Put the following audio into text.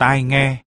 tai nghe.